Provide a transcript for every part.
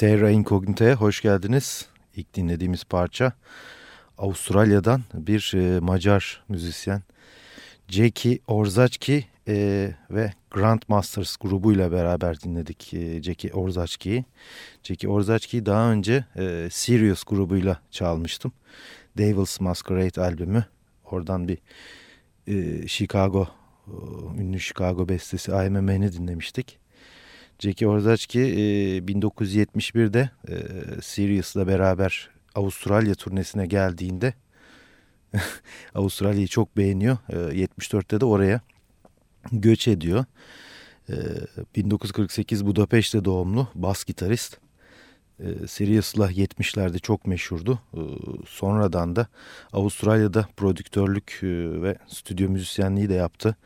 Terra Incognita'ya hoş geldiniz. İlk dinlediğimiz parça Avustralya'dan bir e, Macar müzisyen Jackie Orzaçki e, ve Grandmasters grubuyla beraber dinledik e, Jackie Orzaçki'yi. Jackie Orzaçki'yi daha önce e, Sirius grubuyla çalmıştım. Devil's Masquerade albümü. Oradan bir e, Chicago, e, ünlü Chicago bestesi I'm a Man'i dinlemiştik. Jackie Orzachki e, 1971'de e, beraber Avustralya turnesine geldiğinde Avustralya'yı çok beğeniyor. 74'te de oraya göç ediyor. 1948 Budapeşte doğumlu bas gitarist. E, Serious'la 70'lerde çok meşhurdu. Sonradan da Avustralya'da prodüktörlük ve stüdyo müzisyenliği de yaptı.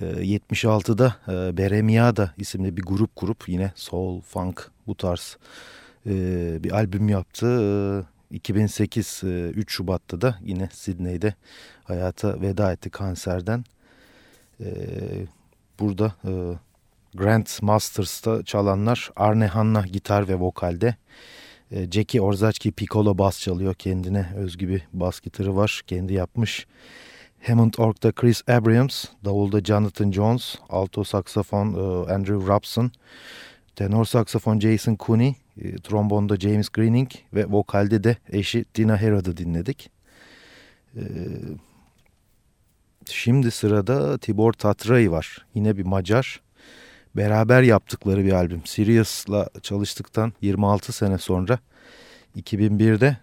76'da ee, e, Beremiada isimli bir grup kurup yine soul, funk bu tarz e, bir albüm yaptı. 2008 e, 3 Şubat'ta da yine Sydney'de hayata veda etti kanserden. Burada Grant Masters'ta çalanlar Arne Hanna gitar ve vokalde. Jackie Orzachki piccolo bas çalıyor. Kendine özgü bir bas gitarı var. Kendi yapmış. Hammond Org'da Chris Abrams, davulda Jonathan Jones, alto saksafon e, Andrew Robson, tenor saksafon Jason Cooney, e, trombonda James Greening ve vokalde de eşi Tina Herod'u dinledik. E, şimdi sırada Tibor Tatray var. Yine bir Macar. Beraber yaptıkları bir albüm. Sirius'la çalıştıktan 26 sene sonra 2001'de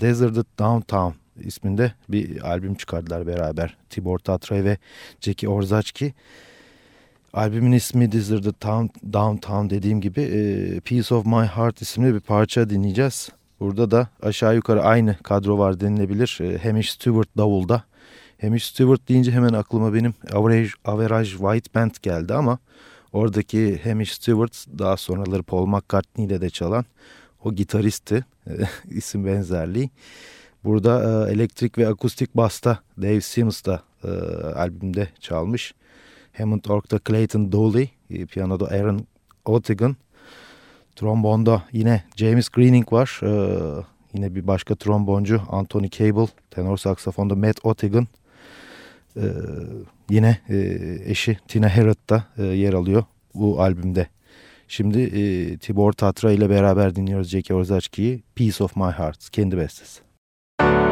Deserted Downtown isminde bir albüm çıkardılar beraber. Tibor Tatray ve Jackie Orzachki. Albümün ismi Desert the Town, Downtown dediğim gibi e, Piece of My Heart isimli bir parça dinleyeceğiz. Burada da aşağı yukarı aynı kadro var denilebilir. E, Hamish Stewart davulda. Hamish Stewart deyince hemen aklıma benim Average, Average White Band geldi ama oradaki Hamish Stewart daha sonraları Paul McCartney ile de çalan o gitaristi. E, isim benzerliği. Burada e, elektrik ve akustik basta Dave Sims da e, albümde çalmış. Hammond Org'da Clayton Dooley, e, piyanoda Aaron Otigan, trombonda yine James Greening var. E, yine bir başka tromboncu Anthony Cable, tenor saksafonda Matt Otigan. E, yine e, eşi Tina Herrod da e, yer alıyor bu albümde. Şimdi e, Tibor Tatra ile beraber dinliyoruz Jackie Orzachki'yi Piece of My Heart, kendi bestesi. thank you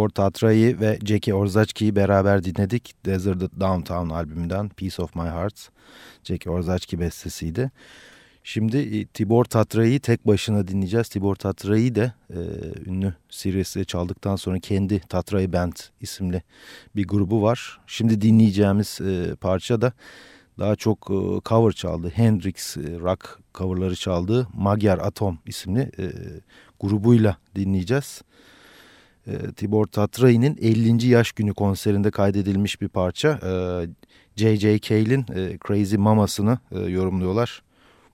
Tibor Tatra'yı ve Jackie Orzaçki'yi beraber dinledik. Desert Downtown albümünden Piece of My Heart. Jackie Orzaçki bestesiydi. Şimdi e, Tibor Tatra'yı tek başına dinleyeceğiz. Tibor Tatra'yı da e, ünlü Sirius'le çaldıktan sonra kendi Tatra'yı Band isimli bir grubu var. Şimdi dinleyeceğimiz e, parça da daha çok e, cover çaldı. Hendrix e, rock coverları çaldığı Magyar Atom isimli e, grubuyla dinleyeceğiz. E, Tibor Tatray'ın 50. yaş günü konserinde kaydedilmiş bir parça. E, J.J. Cale'in e, Crazy Mamas'ını e, yorumluyorlar.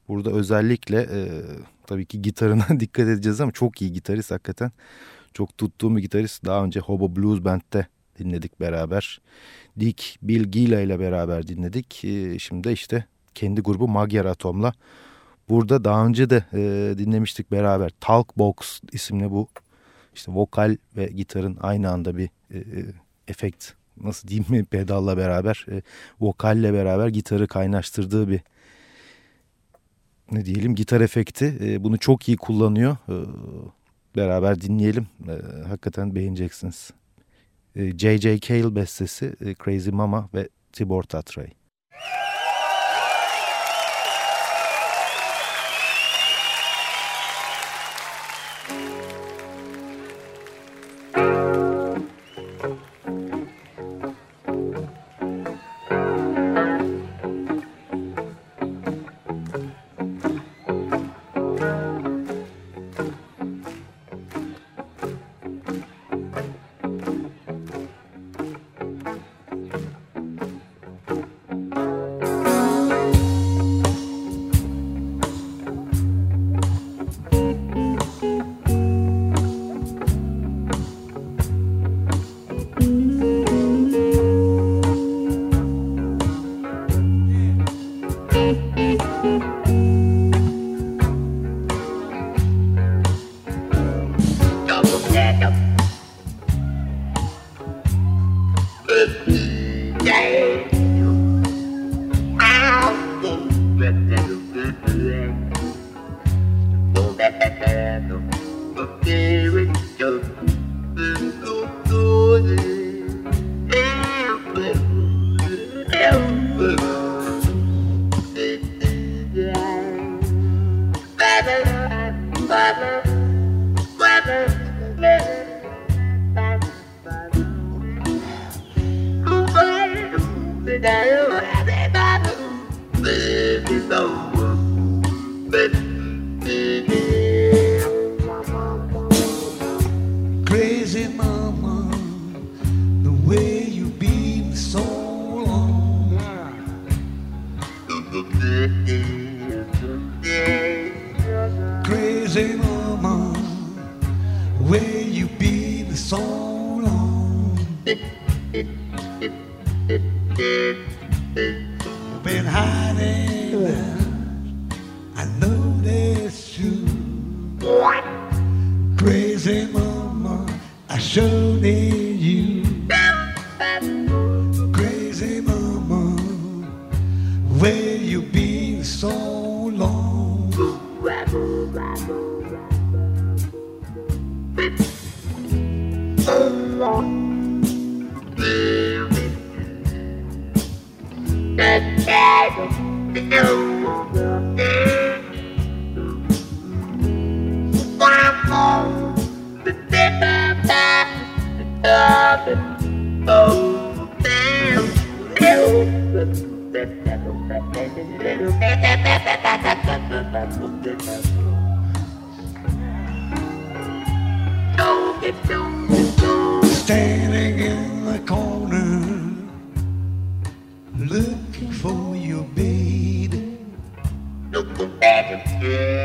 Burada özellikle e, tabii ki gitarına dikkat edeceğiz ama çok iyi gitarist hakikaten. Çok tuttuğum bir gitarist. Daha önce Hobo Blues Band'de dinledik beraber. Dick Bill Gila ile beraber dinledik. E, şimdi işte kendi grubu Magyar Atom'la. Burada daha önce de e, dinlemiştik beraber. Talkbox isimli bu işte vokal ve gitarın aynı anda bir e, efekt nasıl diyeyim mi pedalla beraber e, vokalle beraber gitarı kaynaştırdığı bir ne diyelim gitar efekti. E, bunu çok iyi kullanıyor. E, beraber dinleyelim. E, hakikaten beğeneceksiniz. E, J.J. Cale bestesi e, Crazy Mama ve Tibor Tatray. Standing in the corner, Yeah.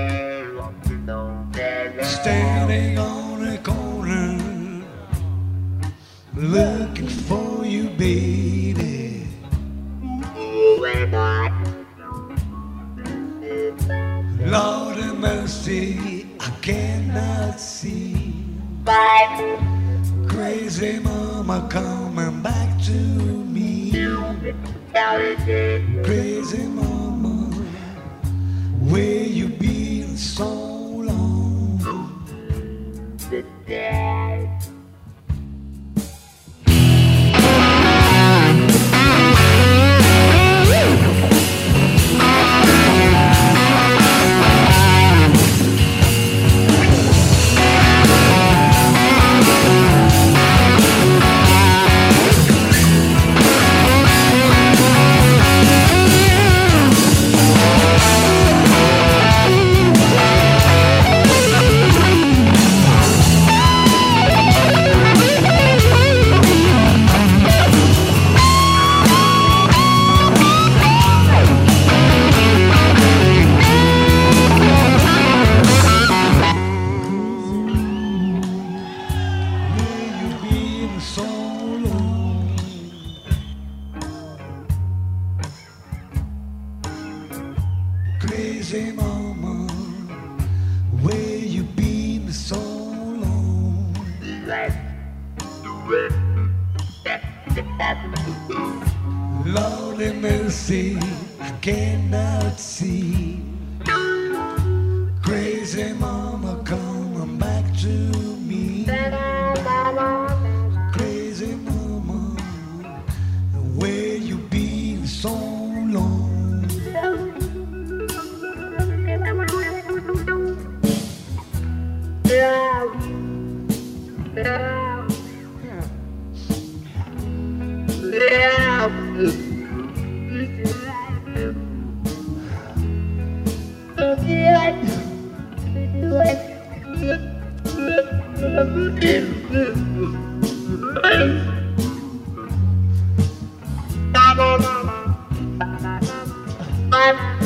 Bye.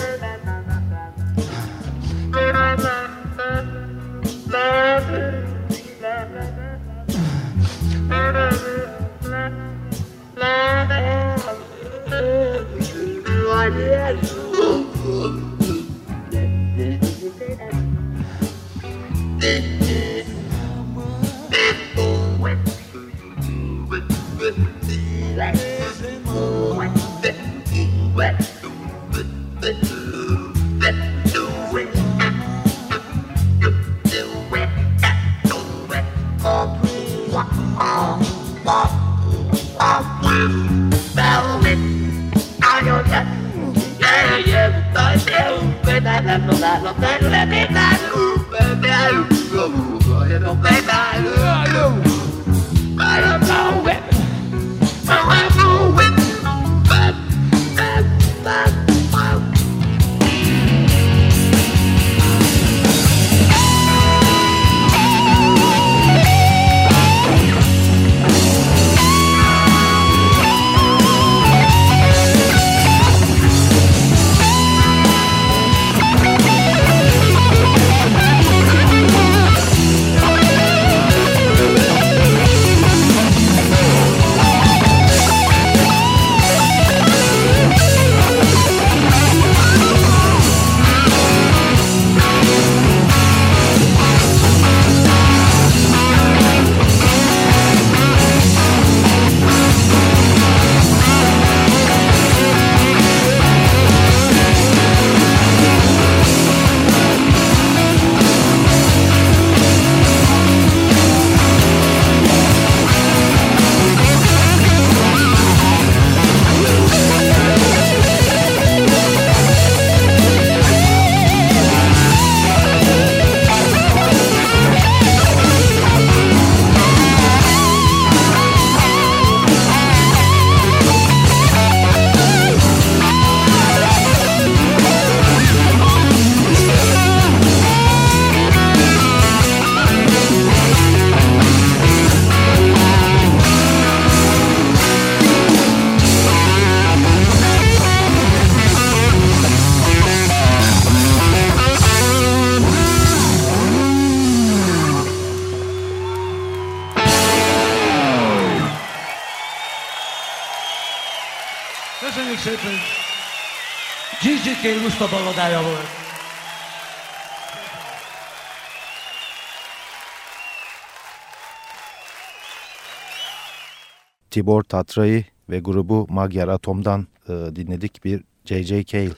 Tibor Tatra'yı ve grubu Magyar Atom'dan e, dinledik bir J.J. Cale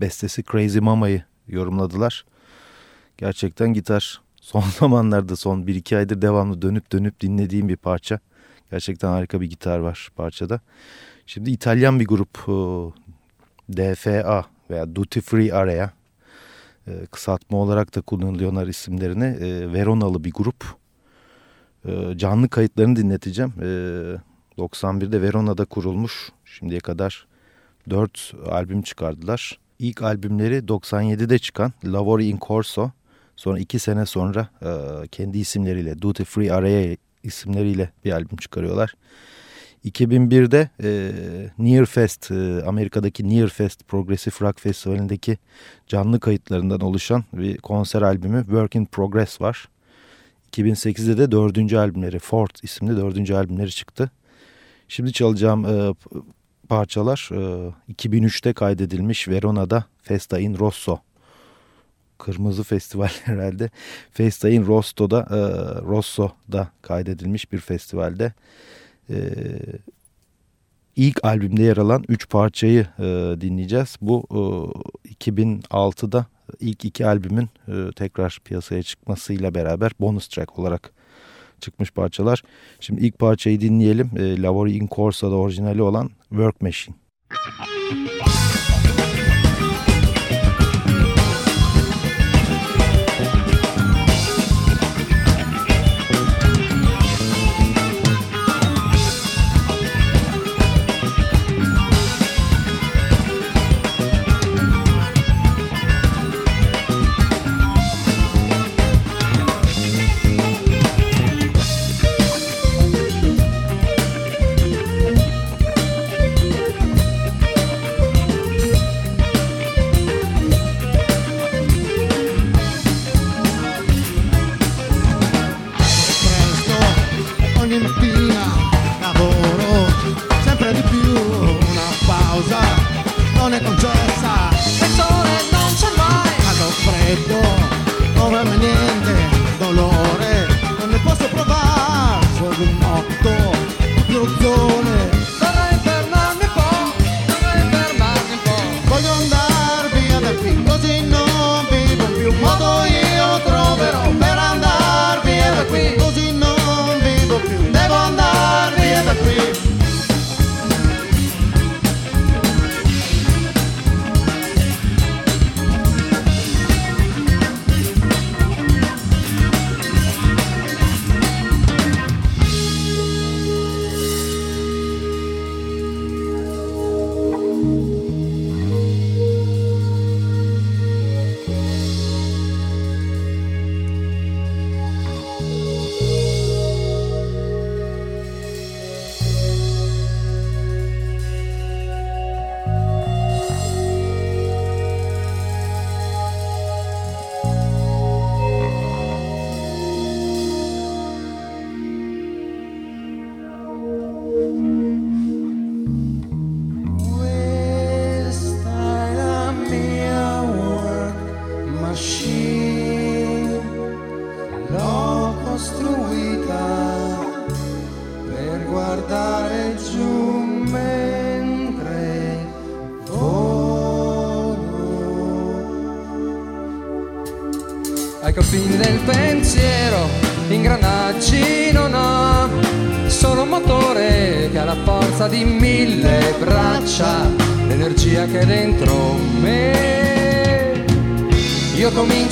bestesi Crazy Mama'yı yorumladılar. Gerçekten gitar son zamanlarda son 1-2 aydır devamlı dönüp dönüp dinlediğim bir parça. Gerçekten harika bir gitar var parçada. Şimdi İtalyan bir grup e, DFA veya Duty Free Area e, kısaltma olarak da kullanılıyorlar isimlerini. E, Veronalı bir grup. Canlı kayıtlarını dinleteceğim. E, 91'de Verona'da kurulmuş. Şimdiye kadar 4 albüm çıkardılar. İlk albümleri 97'de çıkan Lavori in Corso. Sonra 2 sene sonra e, kendi isimleriyle Duty Free Area isimleriyle bir albüm çıkarıyorlar. 2001'de e, Near Fest, e, Amerika'daki Near Fest Progressive Rock Festivali'ndeki canlı kayıtlarından oluşan bir konser albümü Work in Progress var. 2008'de de dördüncü albümleri, Fort isimli dördüncü albümleri çıktı. Şimdi çalacağım e, parçalar e, 2003'te kaydedilmiş Verona'da Festa in Rosso kırmızı festival herhalde. Festay'ın Rosto'da, e, Rosso'da kaydedilmiş bir festivalde. E, ilk albümde yer alan 3 parçayı e, dinleyeceğiz. Bu e, 2006'da ilk iki albümün e, tekrar piyasaya çıkmasıyla beraber bonus track olarak çıkmış parçalar. Şimdi ilk parçayı dinleyelim. E, Lavori in Corsa'da orijinali olan Work Machine.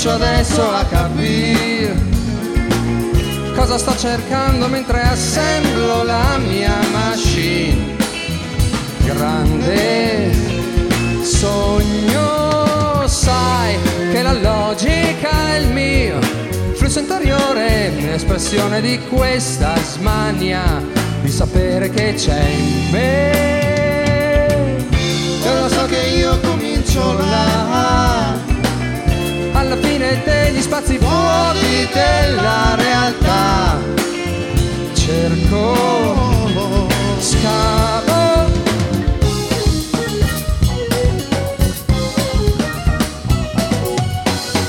Comincio adesso a capire cosa sto cercando mentre assemblo la mia machine. Grande sogno, sai che la logica è il mio flusso interiore, espressione di questa smania di sapere che c'è in me. Io lo so che io comincio là alla fine degli spazi vuoti della realtà. Cerco, scavo.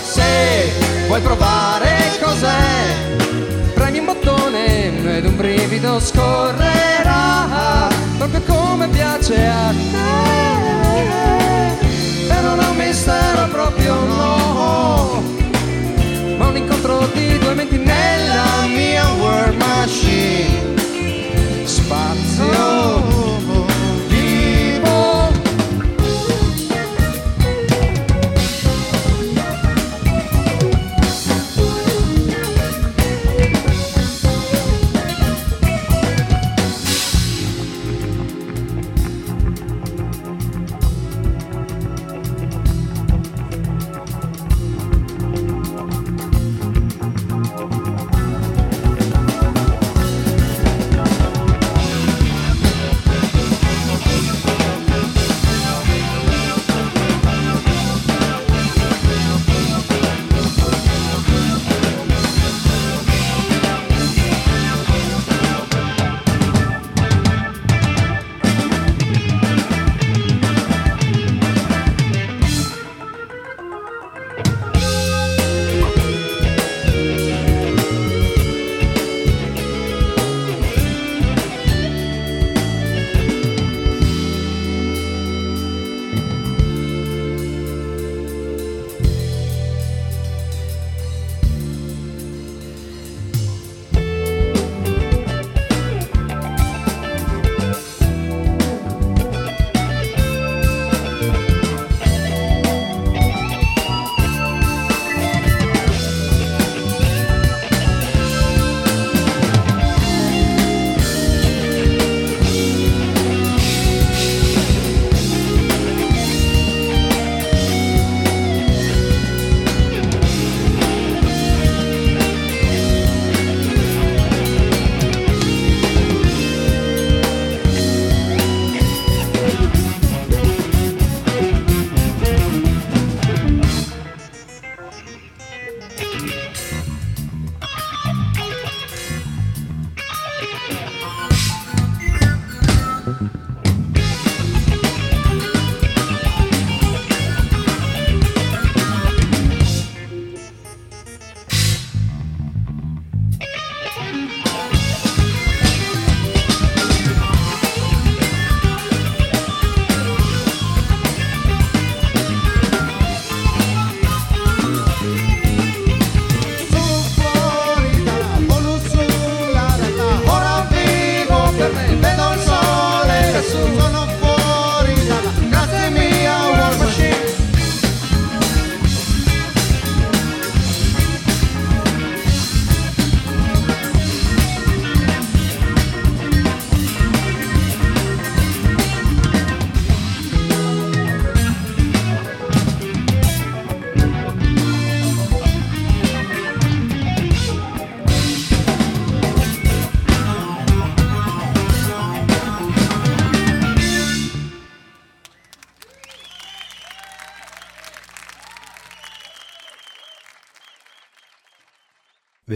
Se vuoi provare cos'è, premi un bottone ed un brivido scorrerà, proprio come piace a te non è un mistero proprio no. Ma un incontro di due menti nella mia word machine. Spazio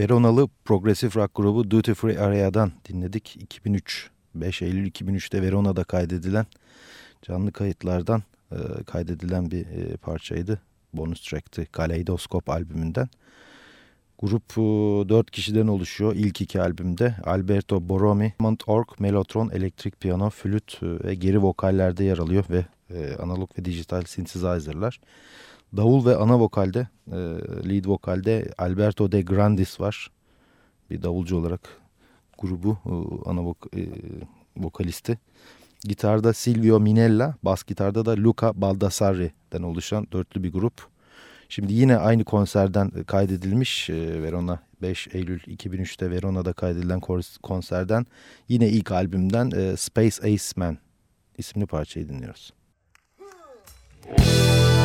Veronalı progresif rock grubu Duty Free Area'dan dinledik. 2003, 5 Eylül 2003'te Verona'da kaydedilen canlı kayıtlardan e, kaydedilen bir e, parçaydı. Bonus track'ti Kaleidoskop albümünden. Grup e, 4 kişiden oluşuyor ilk iki albümde. Alberto Boromi, Mont Org, Mellotron, elektrik piyano, flüt e, ve geri vokallerde yer alıyor ve e, analog ve dijital synthesizer'lar. Davul ve ana vokalde, e, lead vokalde Alberto De Grandis var. Bir davulcu olarak grubu e, ana vok e, vokalisti. Gitarda Silvio Minella, bas gitarda da Luca Baldassarri'den oluşan dörtlü bir grup. Şimdi yine aynı konserden kaydedilmiş e, Verona 5 Eylül 2003'te Verona'da kaydedilen konserden yine ilk albümden e, Space Ace Man isimli parçayı dinliyoruz. Müzik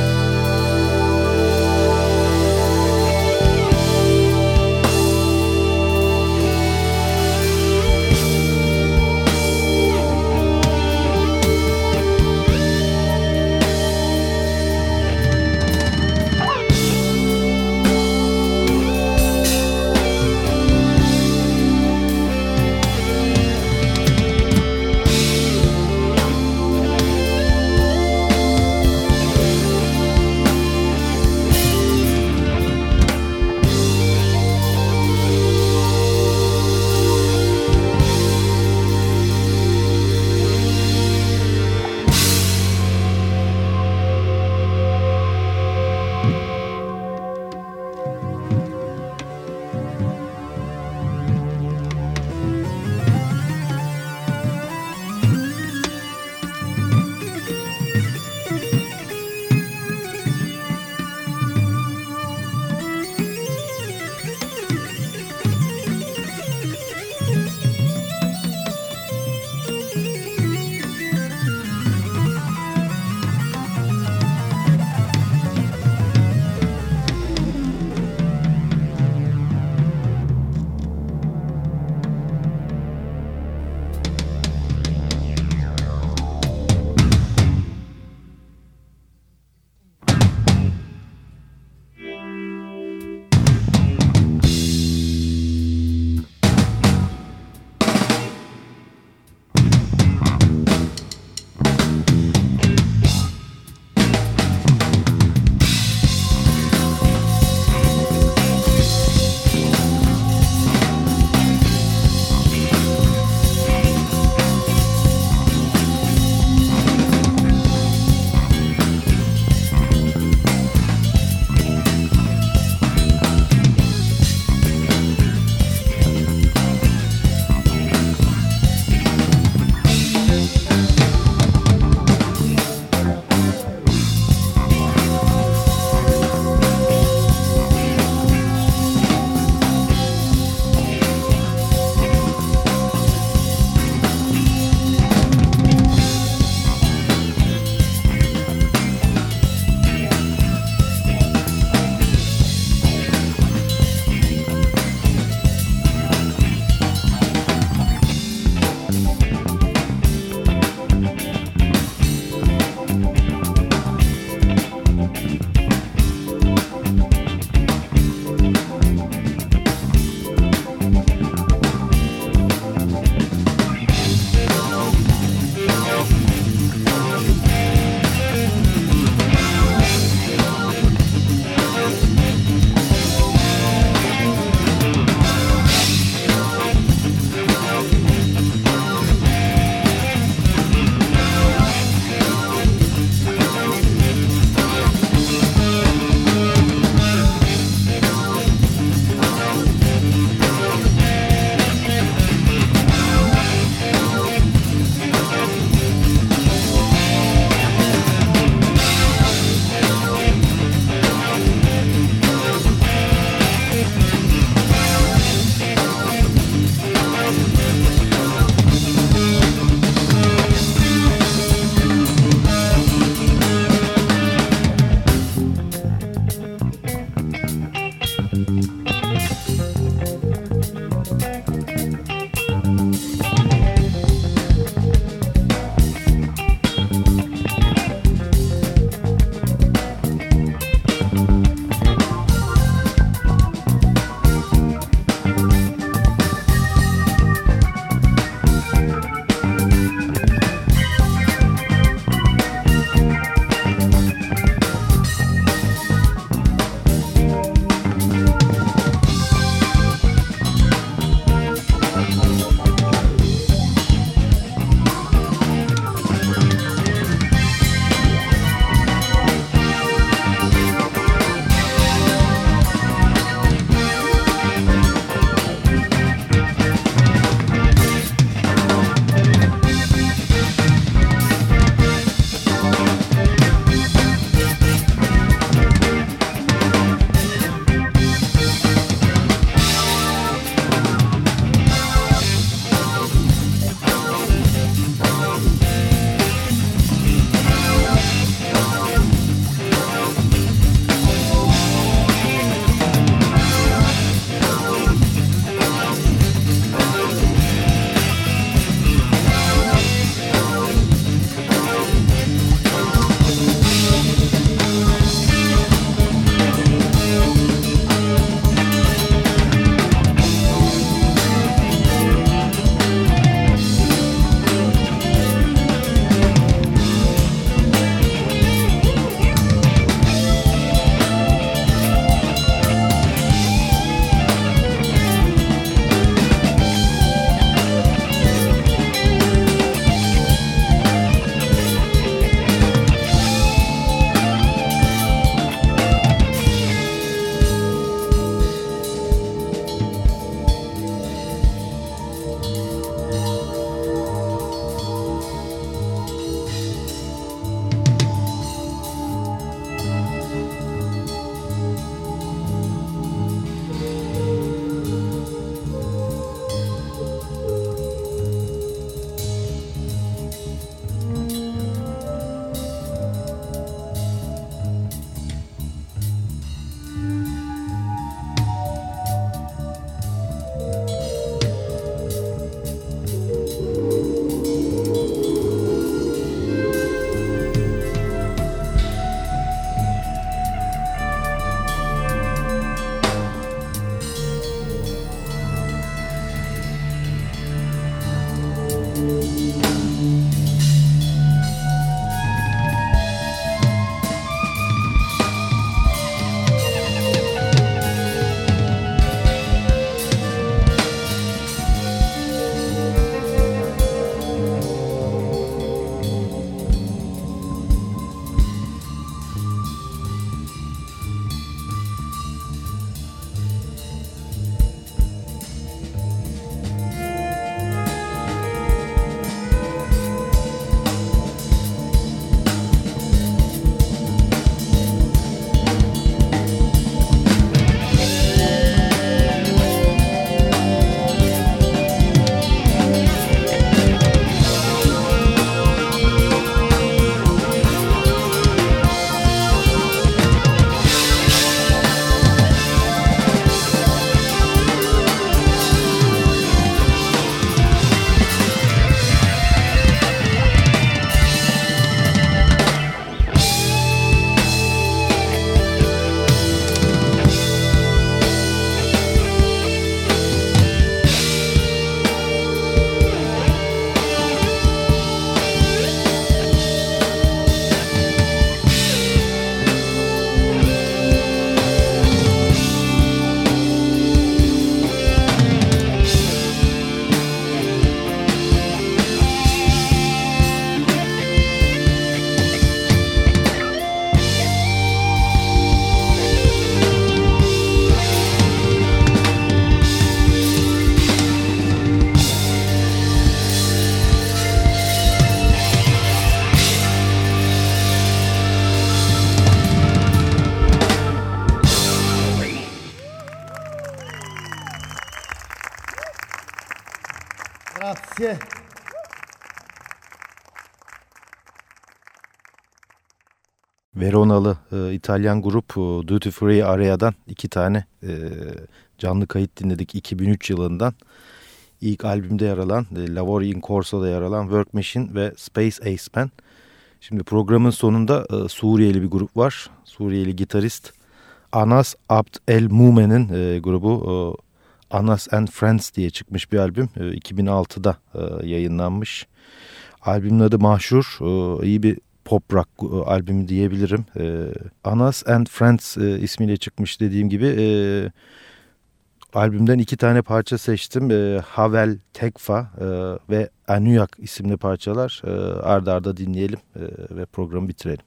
Veronalı e, İtalyan grup e, Duty Free Area'dan iki tane e, canlı kayıt dinledik 2003 yılından. İlk albümde yer alan e, Lavori in Corso'da yer alan Work Machine ve Space Ace Man. Şimdi programın sonunda e, Suriyeli bir grup var. Suriyeli gitarist Anas Abd El Mumen'in e, grubu e, Anas and Friends diye çıkmış bir albüm. E, 2006'da e, yayınlanmış. Albümün adı Mahşur. E, iyi bir pop rock e, albümü diyebilirim. E, Anas and Friends e, ismiyle çıkmış dediğim gibi. E, albümden iki tane parça seçtim. E, Havel Tekfa e, ve Anuyak isimli parçalar. E, arda arda dinleyelim e, ve programı bitirelim.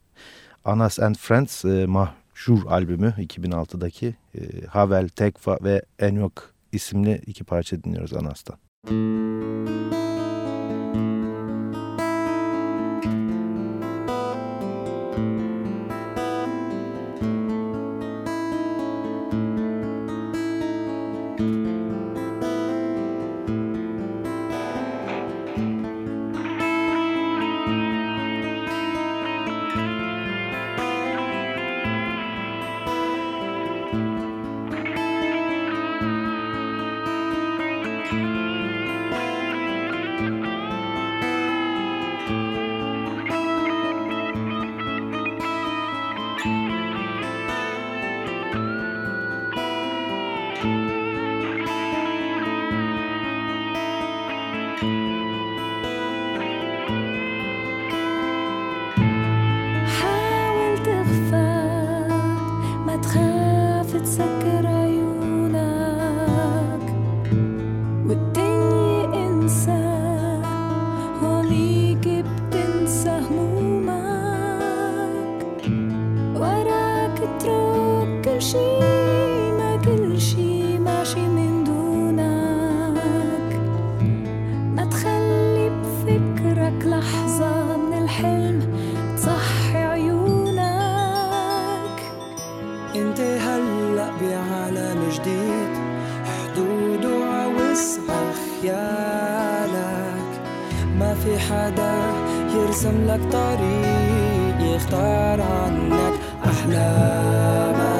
Anas and Friends e, Mahşur albümü 2006'daki e, Havel Tekfa ve Anuyak isimli iki parça dinliyoruz Anas'tan. Müzik ما في حدا يرسم لك طريق يختار عنك أحلامك.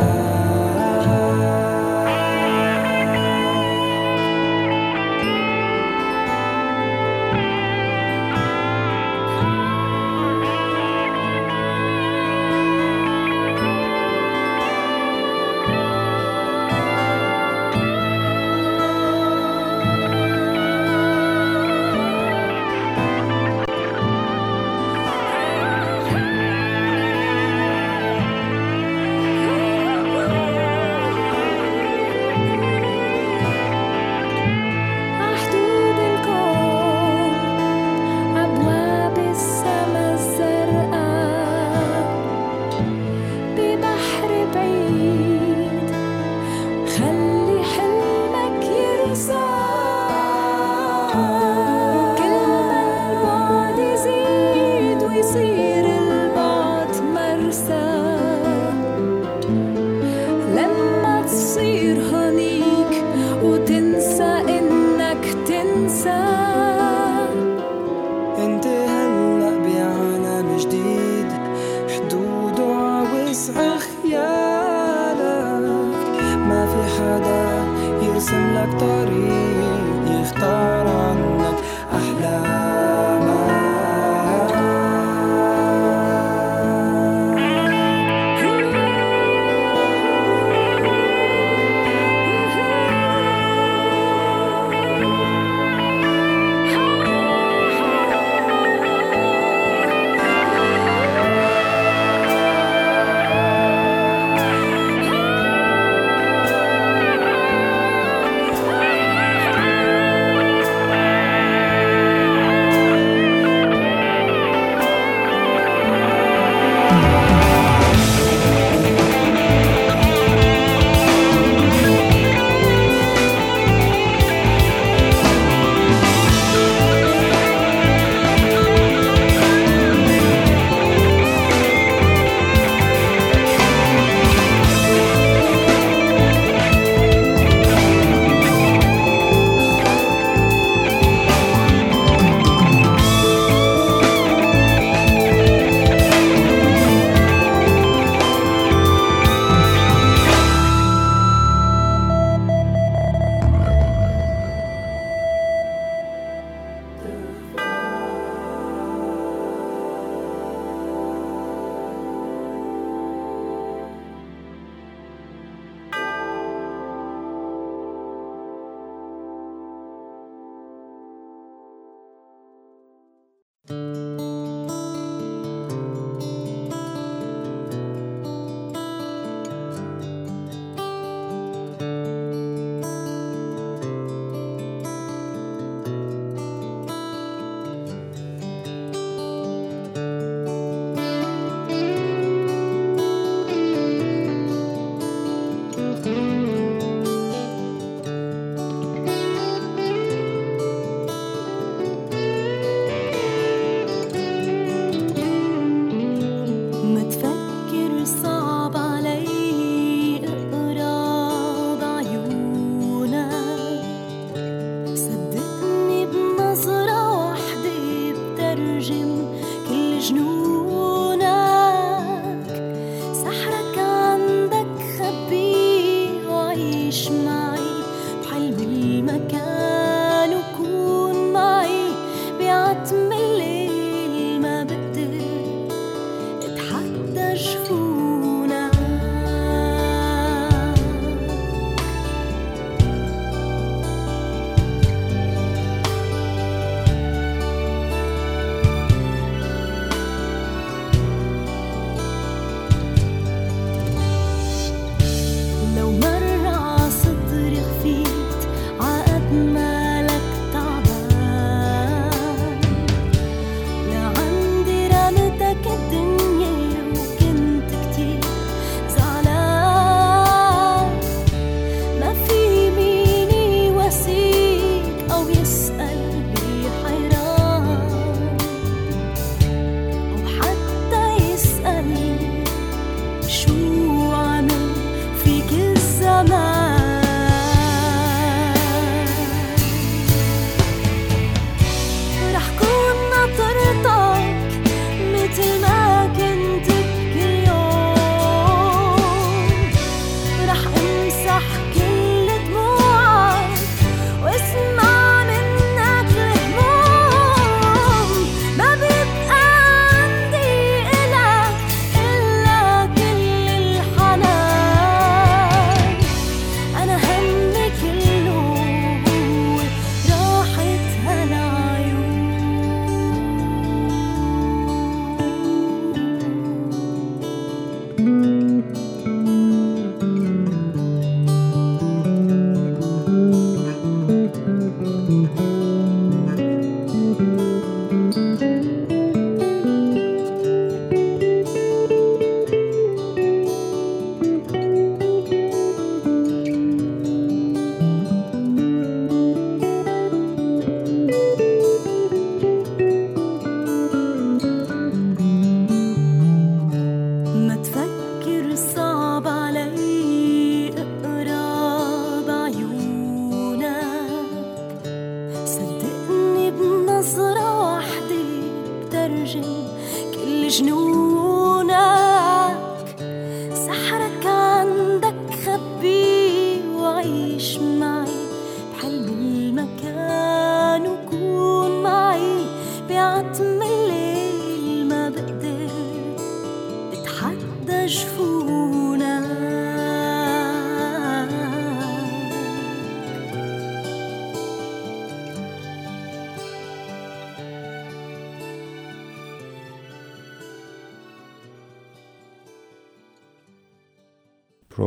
juger que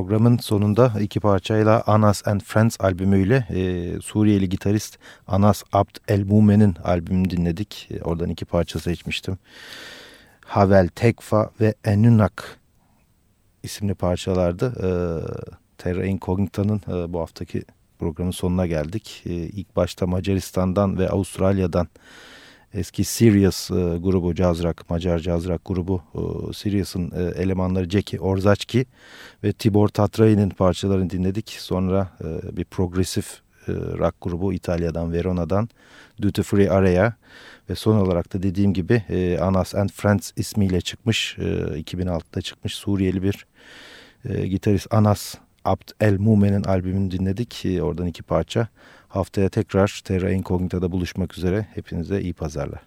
Programın sonunda iki parçayla Anas and Friends albümüyle e, Suriyeli gitarist Anas Abd El Mumen'in albümünü dinledik. E, oradan iki parça seçmiştim. Havel Tekfa ve Enunak isimli parçalardı. E, Terra Incognita'nın e, bu haftaki programın sonuna geldik. E, ilk başta Macaristan'dan ve Avustralya'dan eski Sirius e, grubu, caz rock, Macar caz rock grubu e, Sirius'ın e, elemanları Jackie Orzaçki ve Tibor Tatrai'nin parçalarını dinledik. Sonra e, bir progresif e, rock grubu İtalya'dan, Verona'dan Duty Free Area ve son olarak da dediğim gibi e, Anas and Friends ismiyle çıkmış, e, 2006'da çıkmış Suriyeli bir e, gitarist Anas Abd El Mumen'in albümünü dinledik. E, oradan iki parça. Haftaya tekrar Terra Incognita'da buluşmak üzere. Hepinize iyi pazarlar.